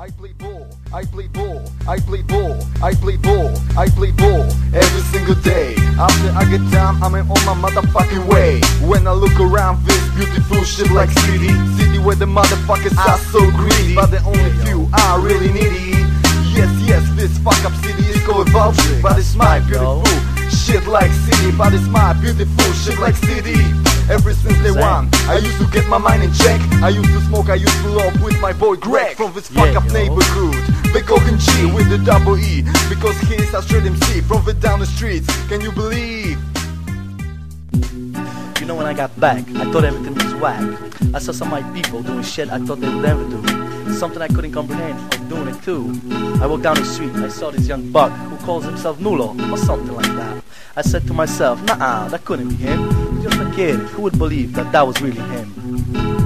I play ball, I play ball, I play ball, I play ball, I play ball every single day. After I get down, I'm in on my motherfucking way. When I look around this beautiful shit like city, city where the motherfuckers are ah, so greedy, but the only few are really needy. Yes, yes, this fuck up city is called Valtry, but it's my beautiful shit like city, but it's my beautiful shit like city. Ever since day one, I used to get my mind in check. I used to smoke, I used to love with my boy Greg from this fuck up neighborhood. Big G with the double E, because he's a straight MC from the down the streets. Can you believe? You know when I got back, I thought everything was whack. I saw some of my people doing shit I thought they would never do. Something I couldn't comprehend, I'm doing it too. I walked down the street, I saw this young buck who calls himself Nullo, or something like that. I said to myself, nah, that couldn't be him. Just a kid, who would believe that that was really him?